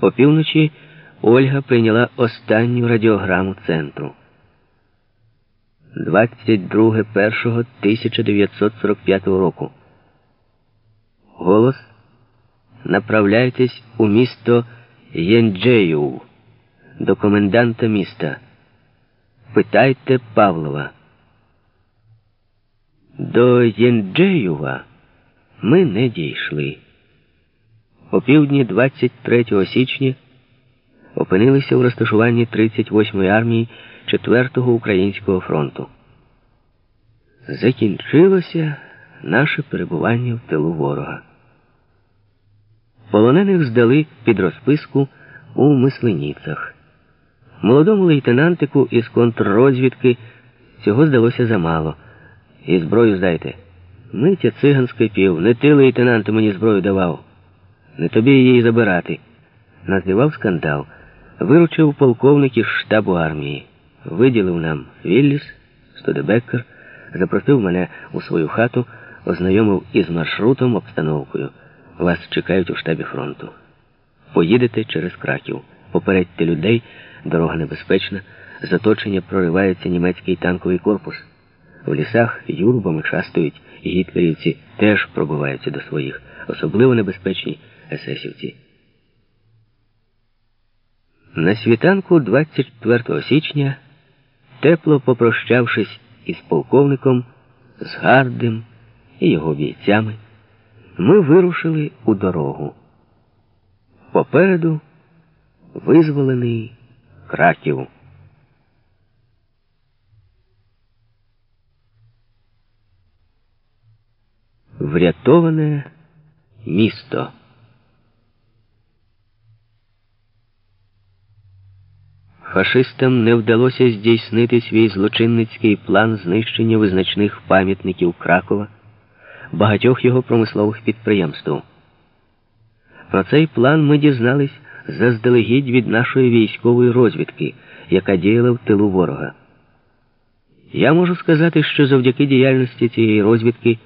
Опівночі Ольга прийняла останню радіограму центру. 22.01.1945 року. Голос. Направляйтесь у місто Єнджею до коменданта міста. Питайте Павлова. До Єнджеюва ми не дійшли. О півдні 23 січня опинилися у розташуванні 38-ї армії 4-го Українського фронту. Закінчилося наше перебування в тилу ворога. Полонених здали під розписку у мисленіцах. Молодому лейтенантику із контррозвідки цього здалося замало. І зброю здайте. Митя циганський пів, не ти, лейтенант, мені зброю давав. Не тобі її забирати. Називав скандал. Виручив полковник із штабу армії. Виділив нам Вілліс, Студебеккер, запросив мене у свою хату, ознайомив із маршрутом, обстановкою. Вас чекають у штабі фронту. Поїдете через краків. Попередьте людей, дорога небезпечна, з оточення проривається німецький танковий корпус. В лісах юрбами шастають гітлерівці, теж пробиваються до своїх, особливо небезпечні есесівці. На світанку 24 січня, тепло попрощавшись із полковником, з Гардем і його бійцями, ми вирушили у дорогу. Попереду визволений краків. Врятоване місто. Фашистам не вдалося здійснити свій злочинницький план знищення визначних пам'ятників Кракова, багатьох його промислових підприємств. Про цей план ми дізнались заздалегідь від нашої військової розвідки, яка діяла в тилу ворога. Я можу сказати, що завдяки діяльності цієї розвідки,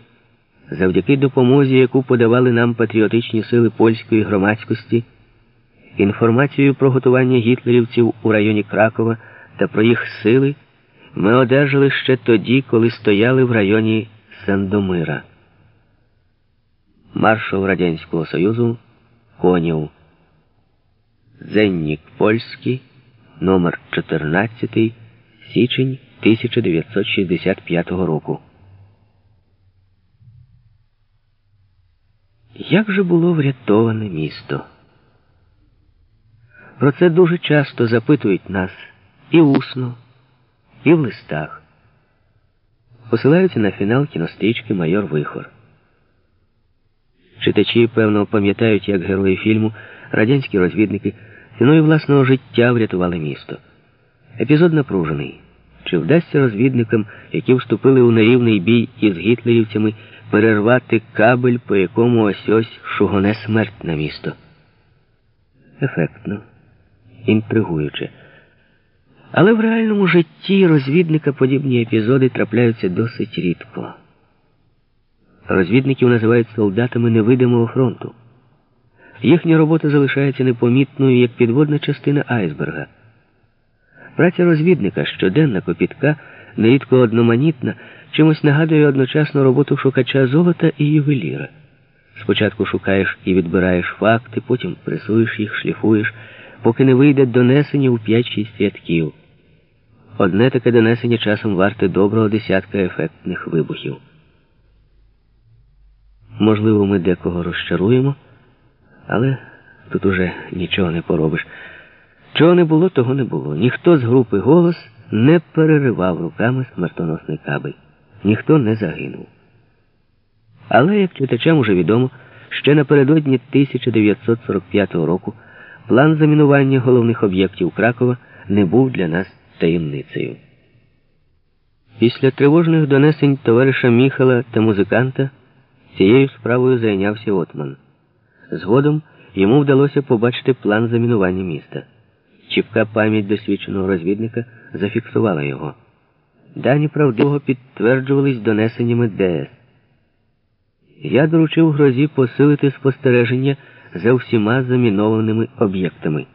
завдяки допомозі, яку подавали нам патріотичні сили польської громадськості, інформацію про готування гітлерівців у районі Кракова та про їх сили ми одержали ще тоді, коли стояли в районі Сандомира. Маршал Радянського Союзу Конів. Дзеннік Польський, номер 14 січень 1965 року. Як же було врятоване місто? Про це дуже часто запитують нас і усно, і в листах. Посилаються на фінал кінострічки Майор Вихор. Читачі, певно, пам'ятають, як герої фільму, радянські розвідники ціною власного життя врятували місто. Епізод напружений. Чи вдасться розвідникам, які вступили у нерівний бій із гітлерівцями, перервати кабель, по якому ось ось шугоне смерть на місто? Ефектно, інтригуюче. Але в реальному житті розвідника подібні епізоди трапляються досить рідко. Розвідників називають солдатами невидимого фронту. Їхня робота залишається непомітною як підводна частина айсберга. Праця розвідника щоденна копітка, нерідко одноманітна, чимось нагадує одночасно роботу шукача золота і ювеліра. Спочатку шукаєш і відбираєш факти, потім пресуєш їх, шліфуєш, поки не вийде донесення у 5-6 рядків. Одне таке донесення часом варте доброго десятка ефектних вибухів. Можливо, ми декого розчаруємо, але тут уже нічого не поробиш. Чого не було, того не було. Ніхто з групи голос не переривав руками смертоносний кабель, ніхто не загинув. Але, як читачам уже відомо, ще напередодні 1945 року план замінування головних об'єктів Кракова не був для нас таємницею. Після тривожних донесень товариша Міхала та музиканта. Цією справою зайнявся Отман. Згодом йому вдалося побачити план замінування міста. Чіпка пам'ять досвідченого розвідника зафіксувала його. Дані правдивого підтверджувались донесеннями ДС. Я доручив грозі посилити спостереження за всіма замінованими об'єктами.